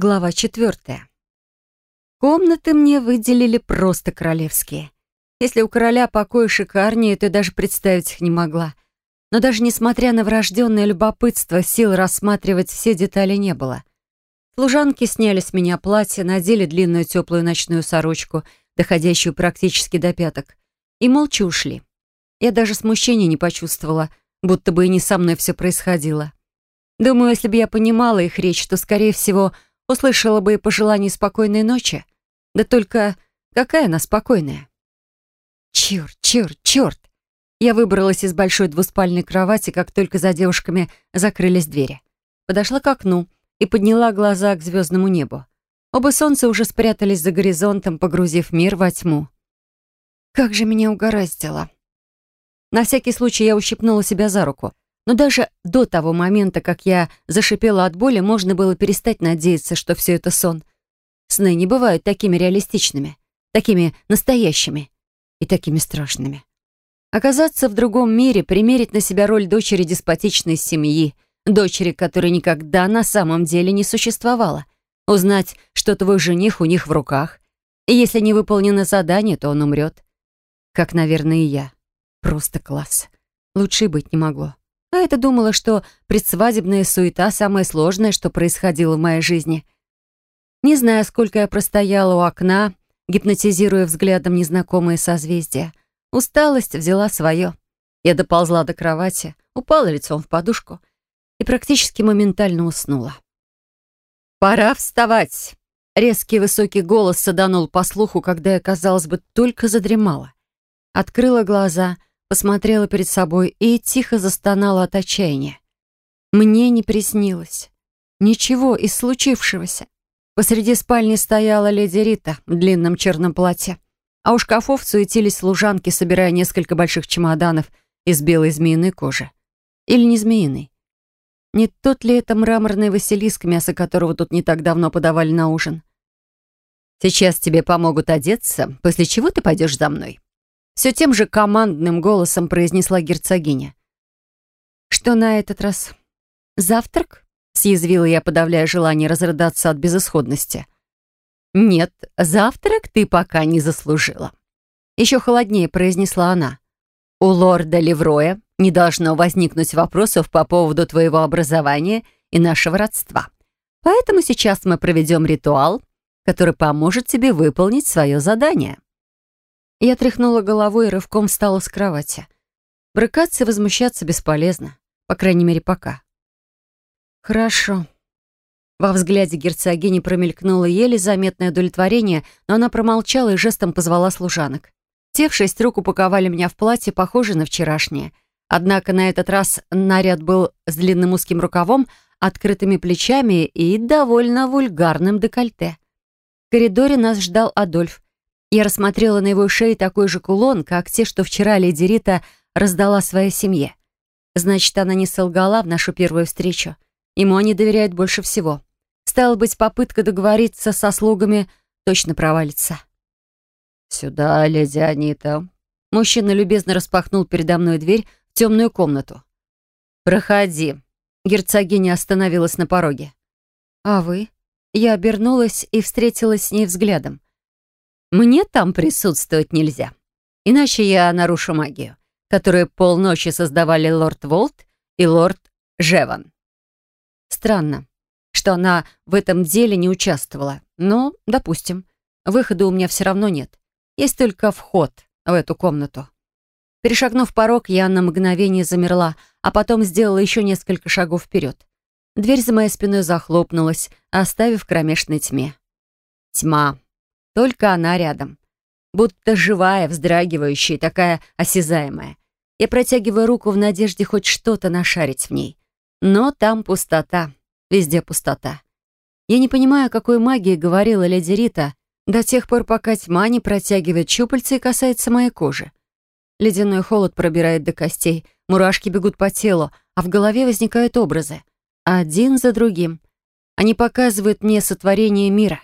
Глава четвертая. Комнаты мне выделили просто королевские. Если у короля покои шикарнее, то я даже представить их не могла. Но даже несмотря на врожденное любопытство, сил рассматривать все детали не было. Служанки сняли с меня платье, надели длинную теплую ночную сорочку, доходящую практически до пяток, и молча ушли. Я даже смущения не почувствовала, будто бы и не со мной все происходило. Думаю, если бы я понимала их речь, то, скорее всего, Услышала бы и пожелание спокойной ночи. Да только какая она спокойная? Черт, черт, черт! Я выбралась из большой двуспальной кровати, как только за девушками закрылись двери. Подошла к окну и подняла глаза к звездному небу. Оба солнца уже спрятались за горизонтом, погрузив мир во тьму. Как же меня угораздило! На всякий случай я ущипнула себя за руку — но даже до того момента, как я зашипела от боли, можно было перестать надеяться, что все это сон. Сны не бывают такими реалистичными, такими настоящими и такими страшными. Оказаться в другом мире, примерить на себя роль дочери деспотичной семьи, дочери, которой никогда на самом деле не существовало, узнать, что твой жених у них в руках, и если не выполнено задание, то он умрет. Как, наверное, и я. Просто класс. Лучше быть не могло. А это думала, что предсвадебная суета — самое сложное, что происходило в моей жизни. Не знаю, сколько я простояла у окна, гипнотизируя взглядом незнакомые созвездия. Усталость взяла свое. Я доползла до кровати, упала лицом в подушку и практически моментально уснула. «Пора вставать!» Резкий высокий голос саданул по слуху, когда я, казалось бы, только задремала. Открыла глаза — посмотрела перед собой и тихо застонала от отчаяния. Мне не приснилось. Ничего из случившегося. Посреди спальни стояла леди Рита в длинном черном платье, а у шкафов суетились служанки, собирая несколько больших чемоданов из белой змеиной кожи. Или не змеиной. Не тот ли это мраморный василиск, мясо которого тут не так давно подавали на ужин? «Сейчас тебе помогут одеться, после чего ты пойдешь за мной», все тем же командным голосом произнесла герцогиня. «Что на этот раз? Завтрак?» — съязвила я, подавляя желание разрыдаться от безысходности. «Нет, завтрак ты пока не заслужила». Еще холоднее произнесла она. «У лорда Левроя не должно возникнуть вопросов по поводу твоего образования и нашего родства. Поэтому сейчас мы проведем ритуал, который поможет тебе выполнить свое задание». Я тряхнула головой и рывком встала с кровати. Брыкаться и возмущаться бесполезно, по крайней мере, пока. «Хорошо». Во взгляде герцогини промелькнуло еле заметное удовлетворение, но она промолчала и жестом позвала служанок. Те в шесть рук упаковали меня в платье, похожее на вчерашнее. Однако на этот раз наряд был с длинным узким рукавом, открытыми плечами и довольно вульгарным декольте. В коридоре нас ждал Адольф, я рассмотрела на его шее такой же кулон, как те, что вчера леди Рита раздала своей семье. Значит, она не солгала в нашу первую встречу. Ему они доверяют больше всего. Стало быть, попытка договориться со слугами точно провалится. «Сюда, леди Анита». Мужчина любезно распахнул передо мной дверь в темную комнату. «Проходи». Герцогиня остановилась на пороге. «А вы?» Я обернулась и встретилась с ней взглядом. Мне там присутствовать нельзя. Иначе я нарушу магию, которую полночи создавали лорд Волт и лорд Жеван. Странно, что она в этом деле не участвовала. Но, допустим, выхода у меня все равно нет. Есть только вход в эту комнату. Перешагнув порог, я на мгновение замерла, а потом сделала еще несколько шагов вперед. Дверь за моей спиной захлопнулась, оставив в кромешной тьме. Тьма. Только она рядом. Будто живая, вздрагивающая такая осязаемая. Я протягиваю руку в надежде хоть что-то нашарить в ней. Но там пустота. Везде пустота. Я не понимаю, о какой магии говорила леди Рита до тех пор, пока тьма не протягивает щупальца и касается моей кожи. Ледяной холод пробирает до костей, мурашки бегут по телу, а в голове возникают образы. Один за другим. Они показывают мне сотворение мира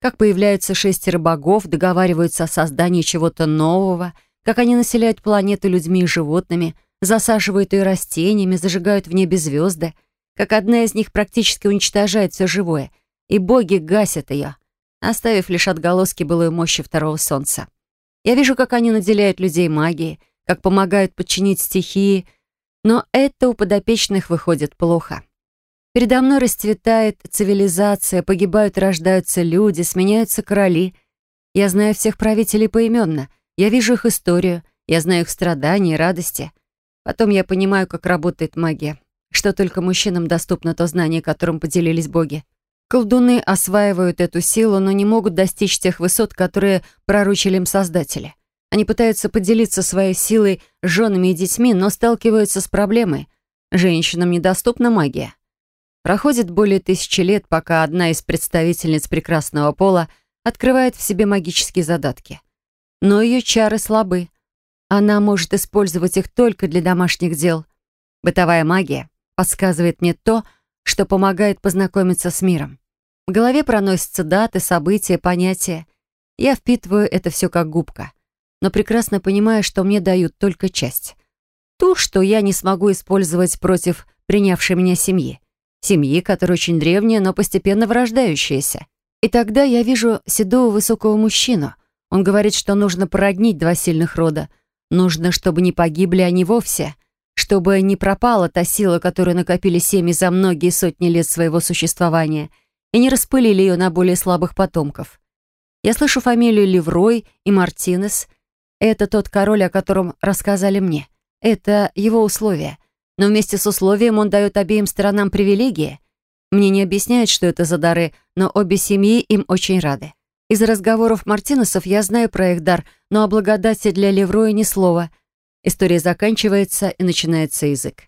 как появляются шестеро богов, договариваются о создании чего-то нового, как они населяют планету людьми и животными, засаживают ее растениями, зажигают в небе звезды, как одна из них практически уничтожает все живое, и боги гасят ее, оставив лишь отголоски былой мощи второго солнца. Я вижу, как они наделяют людей магией, как помогают подчинить стихии, но это у подопечных выходит плохо. Передо мной расцветает цивилизация, погибают и рождаются люди, сменяются короли. Я знаю всех правителей поименно, я вижу их историю, я знаю их страдания и радости. Потом я понимаю, как работает магия, что только мужчинам доступно то знание, которым поделились боги. Колдуны осваивают эту силу, но не могут достичь тех высот, которые проручили им создатели. Они пытаются поделиться своей силой с женами и детьми, но сталкиваются с проблемой. Женщинам недоступна магия. Проходит более тысячи лет, пока одна из представительниц прекрасного пола открывает в себе магические задатки. Но ее чары слабы. Она может использовать их только для домашних дел. Бытовая магия подсказывает мне то, что помогает познакомиться с миром. В голове проносятся даты, события, понятия. Я впитываю это все как губка, но прекрасно понимаю, что мне дают только часть. Ту, что я не смогу использовать против принявшей меня семьи семьи, которая очень древняя, но постепенно вырождающаяся. И тогда я вижу седого высокого мужчину. Он говорит, что нужно породнить два сильных рода. Нужно, чтобы не погибли они вовсе. Чтобы не пропала та сила, которую накопили семьи за многие сотни лет своего существования, и не распылили ее на более слабых потомков. Я слышу фамилию Леврой и Мартинес. Это тот король, о котором рассказали мне. Это его условия но вместе с условием он дает обеим сторонам привилегии. Мне не объясняют, что это за дары, но обе семьи им очень рады. Из разговоров Мартинесов я знаю про их дар, но о благодати для Левроя ни слова. История заканчивается, и начинается язык.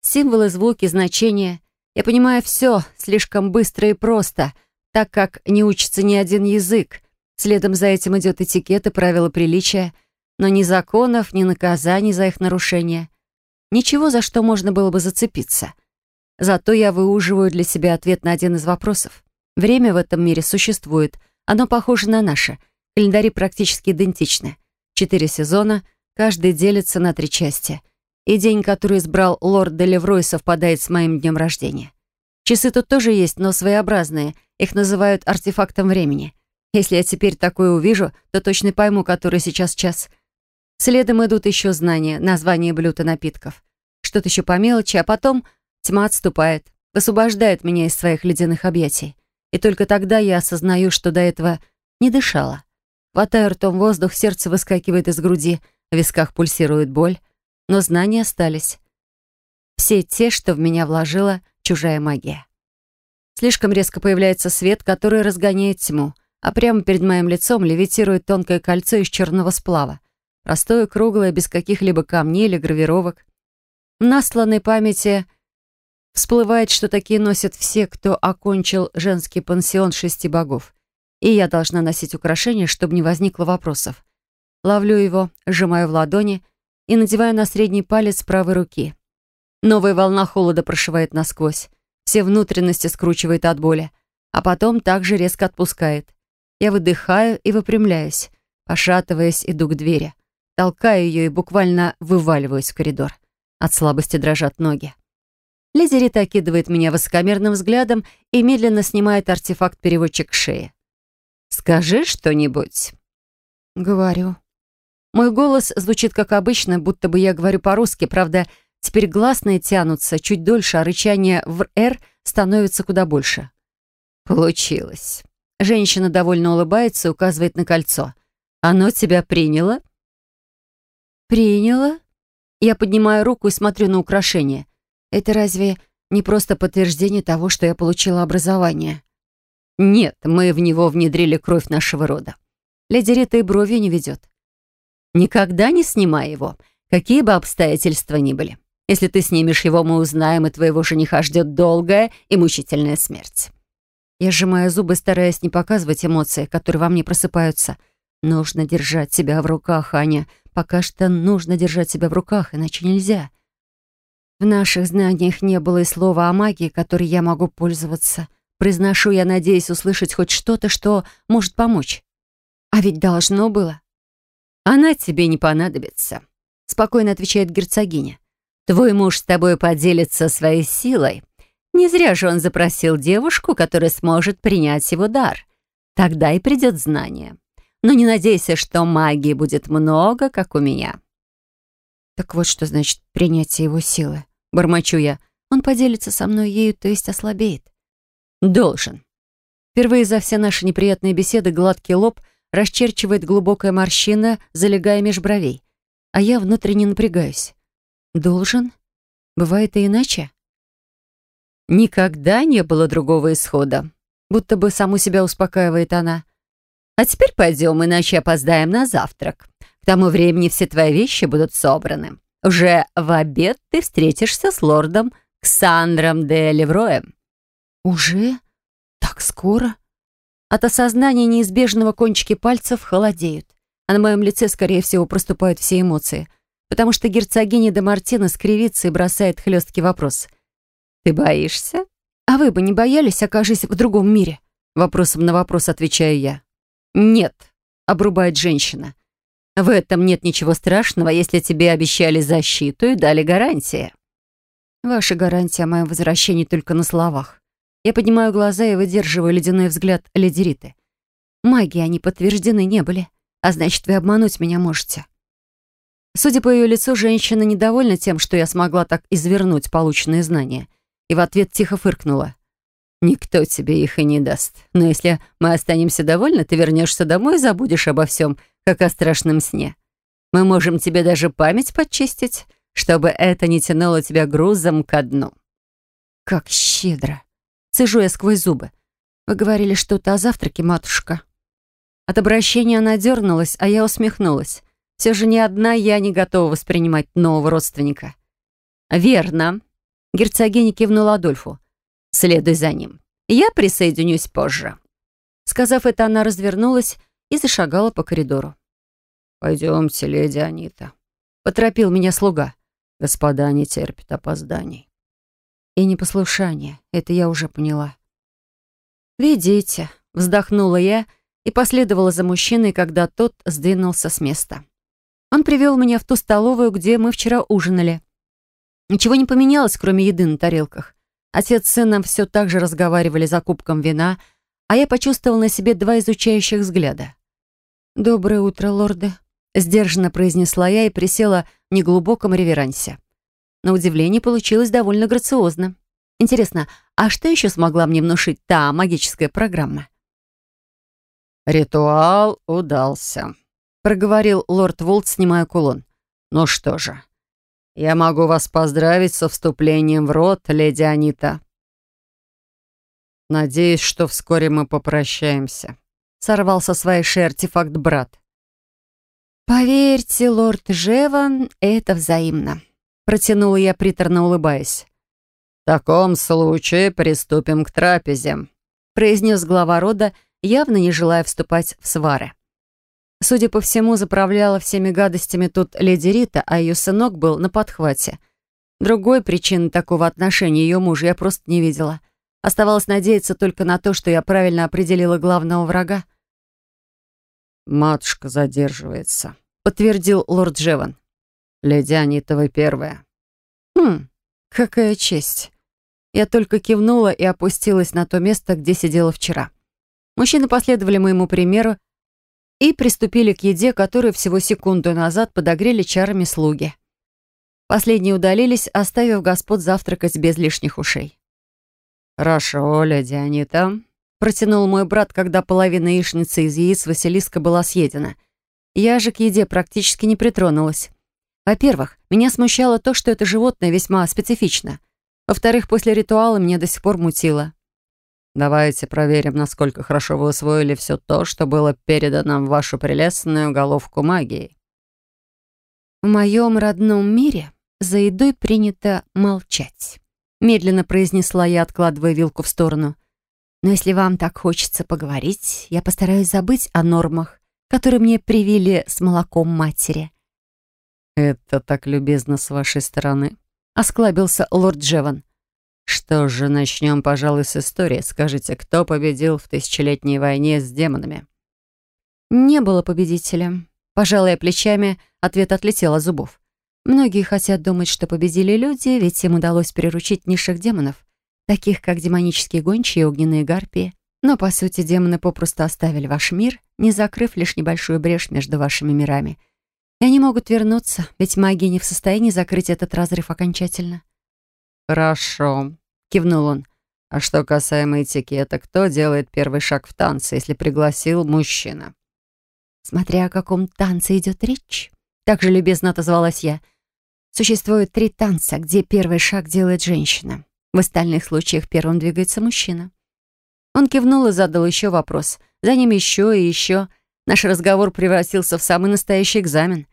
Символы, звуки, значения. Я понимаю все слишком быстро и просто, так как не учится ни один язык. Следом за этим идет этикет и правила приличия, но ни законов, ни наказаний за их нарушение. Ничего, за что можно было бы зацепиться. Зато я выуживаю для себя ответ на один из вопросов. Время в этом мире существует. Оно похоже на наше. Календари практически идентичны. Четыре сезона, каждый делится на три части. И день, который избрал лорд Делеврой, совпадает с моим днем рождения. Часы тут тоже есть, но своеобразные. Их называют артефактом времени. Если я теперь такое увижу, то точно пойму, который сейчас час — Следом идут еще знания, названия блюд и напитков. Что-то еще по мелочи, а потом тьма отступает, высвобождает меня из своих ледяных объятий. И только тогда я осознаю, что до этого не дышала. Хватаю ртом воздух, сердце выскакивает из груди, в висках пульсирует боль, но знания остались. Все те, что в меня вложила чужая магия. Слишком резко появляется свет, который разгоняет тьму, а прямо перед моим лицом левитирует тонкое кольцо из черного сплава. А Простое, круглое, без каких-либо камней или гравировок. На насланной памяти всплывает, что такие носят все, кто окончил женский пансион шести богов. И я должна носить украшение, чтобы не возникло вопросов. Ловлю его, сжимаю в ладони и надеваю на средний палец правой руки. Новая волна холода прошивает насквозь. Все внутренности скручивает от боли, а потом также резко отпускает. Я выдыхаю и выпрямляюсь. Пошатываясь, иду к двери толкаю ее и буквально вываливаюсь в коридор. От слабости дрожат ноги. Леди Рита окидывает меня высокомерным взглядом и медленно снимает артефакт-переводчик шеи. «Скажи что-нибудь». «Говорю». Мой голос звучит как обычно, будто бы я говорю по-русски, правда, теперь гласные тянутся чуть дольше, а рычание в «р» становится куда больше. «Получилось». Женщина довольно улыбается и указывает на кольцо. «Оно тебя приняло?» «Приняла?» Я поднимаю руку и смотрю на украшение. Это разве не просто подтверждение того, что я получила образование? Нет, мы в него внедрили кровь нашего рода. Леди Рита и брови не ведет. Никогда не снимай его, какие бы обстоятельства ни были. Если ты снимешь его, мы узнаем, и твоего жениха ждет долгая и мучительная смерть. Я сжимаю зубы, стараясь не показывать эмоции, которые во мне просыпаются — Нужно держать себя в руках, Аня. Пока что нужно держать себя в руках, иначе нельзя. В наших знаниях не было и слова о магии, которой я могу пользоваться. Произношу я, надеюсь услышать хоть что-то, что может помочь. А ведь должно было. Она тебе не понадобится, спокойно отвечает герцогиня. Твой муж с тобой поделится своей силой. Не зря же он запросил девушку, которая сможет принять его дар. Тогда и придет знание. Но не надейся, что магии будет много, как у меня». «Так вот, что значит принятие его силы?» — бормочу я. «Он поделится со мной ею, то есть ослабеет». «Должен». Впервые за все наши неприятные беседы гладкий лоб расчерчивает глубокая морщина, залегая меж бровей. А я внутренне напрягаюсь. «Должен? Бывает и иначе?» «Никогда не было другого исхода», будто бы саму себя успокаивает она. А теперь пойдем, иначе опоздаем на завтрак. К тому времени все твои вещи будут собраны. Уже в обед ты встретишься с лордом Ксандром де Левроем». «Уже? Так скоро?» От осознания неизбежного кончики пальцев холодеют, а на моем лице, скорее всего, проступают все эмоции, потому что герцогиня де Мартина скривится и бросает хлесткий вопрос. «Ты боишься?» «А вы бы не боялись, окажись в другом мире?» Вопросом на вопрос отвечаю я. «Нет», — обрубает женщина. «В этом нет ничего страшного, если тебе обещали защиту и дали гарантии». «Ваша гарантия о моем возвращении только на словах». Я поднимаю глаза и выдерживаю ледяной взгляд ледериты. «Магии они подтверждены не были, а значит, вы обмануть меня можете». Судя по ее лицу, женщина недовольна тем, что я смогла так извернуть полученные знания, и в ответ тихо фыркнула. Никто тебе их и не даст. Но если мы останемся довольны, ты вернешься домой и забудешь обо всем, как о страшном сне. Мы можем тебе даже память подчистить, чтобы это не тянуло тебя грузом ко дну». «Как щедро!» Сижу я сквозь зубы. «Вы говорили что-то о завтраке, матушка?» От обращения она дернулась, а я усмехнулась. Все же ни одна я не готова воспринимать нового родственника. «Верно!» Герцогиня кивнула Адольфу. Следуй за ним. Я присоединюсь позже». Сказав это, она развернулась и зашагала по коридору. «Пойдемте, леди Анита», — поторопил меня слуга. «Господа не терпят опозданий». И непослушание, это я уже поняла. «Ведите», — вздохнула я и последовала за мужчиной, когда тот сдвинулся с места. Он привел меня в ту столовую, где мы вчера ужинали. Ничего не поменялось, кроме еды на тарелках. Отец с сыном все так же разговаривали за кубком вина, а я почувствовал на себе два изучающих взгляда. «Доброе утро, лорды», — сдержанно произнесла я и присела в неглубоком реверансе. На удивление получилось довольно грациозно. Интересно, а что еще смогла мне внушить та магическая программа? «Ритуал удался», — проговорил лорд Волт, снимая кулон. «Ну что же, «Я могу вас поздравить со вступлением в рот, леди Анита». «Надеюсь, что вскоре мы попрощаемся», — Сорвался со своей шерти факт брат. «Поверьте, лорд Жеван, это взаимно», — протянула я, приторно улыбаясь. «В таком случае приступим к трапезе», — произнес глава рода, явно не желая вступать в свары. Судя по всему, заправляла всеми гадостями тут леди Рита, а ее сынок был на подхвате. Другой причины такого отношения ее мужа я просто не видела. Оставалось надеяться только на то, что я правильно определила главного врага. «Матушка задерживается», — подтвердил лорд Джеван. «Леди Анита, первая». «Хм, какая честь». Я только кивнула и опустилась на то место, где сидела вчера. Мужчины последовали моему примеру, и приступили к еде, которую всего секунду назад подогрели чарами слуги. Последние удалились, оставив господ завтракать без лишних ушей. «Хорошо, леди Анита», — протянул мой брат, когда половина яичницы из яиц Василиска была съедена. Я же к еде практически не притронулась. Во-первых, меня смущало то, что это животное весьма специфично. Во-вторых, после ритуала меня до сих пор мутило. Давайте проверим, насколько хорошо вы усвоили все то, что было передано в вашу прелестную головку магии. В моем родном мире за едой принято молчать. Медленно произнесла я, откладывая вилку в сторону. Но если вам так хочется поговорить, я постараюсь забыть о нормах, которые мне привили с молоком матери. «Это так любезно с вашей стороны», — осклабился лорд Джеван. Что же, начнем, пожалуй, с истории. Скажите, кто победил в тысячелетней войне с демонами? Не было победителя. Пожалуй, плечами ответ отлетел от зубов. Многие хотят думать, что победили люди, ведь им удалось приручить низших демонов, таких как демонические гончие и огненные гарпии. Но, по сути, демоны попросту оставили ваш мир, не закрыв лишь небольшую брешь между вашими мирами. И они могут вернуться, ведь маги не в состоянии закрыть этот разрыв окончательно. «Хорошо», — кивнул он. «А что касаемо этикета, кто делает первый шаг в танце, если пригласил мужчина?» «Смотря о каком танце идет речь», — также любезно отозвалась я. «Существует три танца, где первый шаг делает женщина. В остальных случаях первым двигается мужчина». Он кивнул и задал еще вопрос. За ним еще и еще. Наш разговор превратился в самый настоящий экзамен.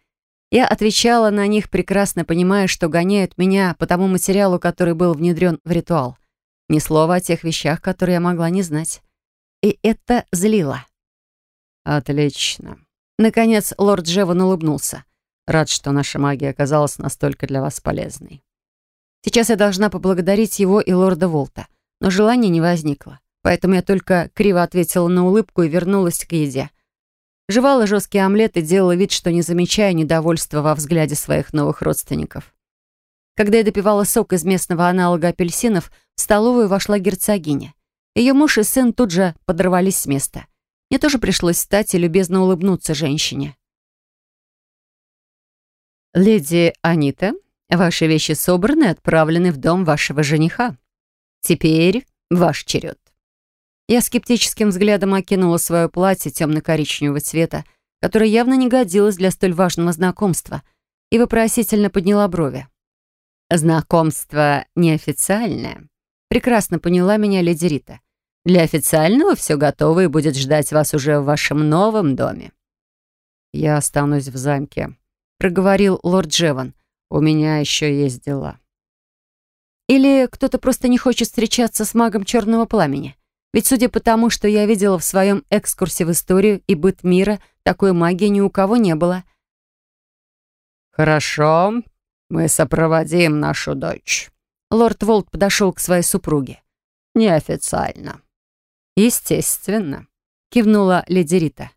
Я отвечала на них, прекрасно понимая, что гоняют меня по тому материалу, который был внедрен в ритуал. Ни слова о тех вещах, которые я могла не знать. И это злило. «Отлично». Наконец, лорд Джеван улыбнулся. «Рад, что наша магия оказалась настолько для вас полезной». Сейчас я должна поблагодарить его и лорда Волта, но желания не возникло, поэтому я только криво ответила на улыбку и вернулась к еде. Жевала жесткий омлет и делала вид, что не замечая недовольства во взгляде своих новых родственников. Когда я допивала сок из местного аналога апельсинов, в столовую вошла герцогиня. Ее муж и сын тут же подорвались с места. Мне тоже пришлось встать и любезно улыбнуться женщине. «Леди Анита, ваши вещи собраны и отправлены в дом вашего жениха. Теперь ваш черед». Я скептическим взглядом окинула свое платье темно-коричневого цвета, которое явно не годилось для столь важного знакомства, и вопросительно подняла брови. «Знакомство неофициальное», — прекрасно поняла меня леди Рита. «Для официального все готово и будет ждать вас уже в вашем новом доме». «Я останусь в замке», — проговорил лорд Джеван. «У меня еще есть дела». «Или кто-то просто не хочет встречаться с магом Черного Пламени?» Ведь судя по тому, что я видела в своем экскурсе в историю и быт мира, такой магии ни у кого не было. «Хорошо, мы сопроводим нашу дочь». Лорд Волт подошел к своей супруге. «Неофициально». «Естественно», — кивнула леди Рита.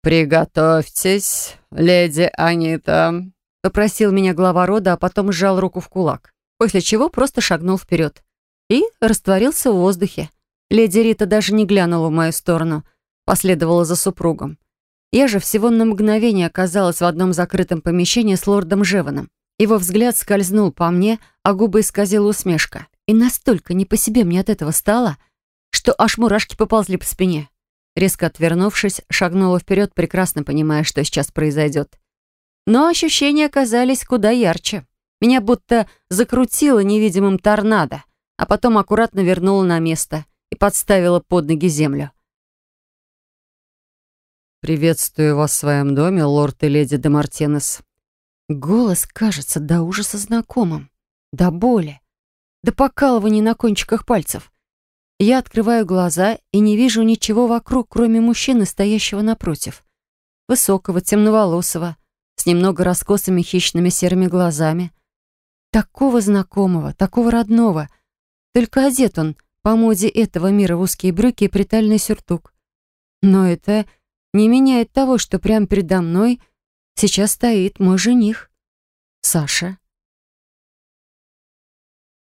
«Приготовьтесь, леди Анита», — попросил меня глава рода, а потом сжал руку в кулак, после чего просто шагнул вперед и растворился в воздухе. Леди Рита даже не глянула в мою сторону, последовала за супругом. Я же всего на мгновение оказалась в одном закрытом помещении с лордом Жеваном. Его взгляд скользнул по мне, а губы исказила усмешка. И настолько не по себе мне от этого стало, что аж мурашки поползли по спине. Резко отвернувшись, шагнула вперед, прекрасно понимая, что сейчас произойдет. Но ощущения оказались куда ярче. Меня будто закрутило невидимым торнадо — а потом аккуратно вернула на место и подставила под ноги землю. «Приветствую вас в своем доме, лорд и леди де Мартинес». Голос кажется до ужаса знакомым, до боли, до покалывания на кончиках пальцев. Я открываю глаза и не вижу ничего вокруг, кроме мужчины, стоящего напротив. Высокого, темноволосого, с немного раскосыми хищными серыми глазами. Такого знакомого, такого родного — только одет он по моде этого мира в узкие брюки и притальный сюртук. Но это не меняет того, что прямо передо мной сейчас стоит мой жених, Саша.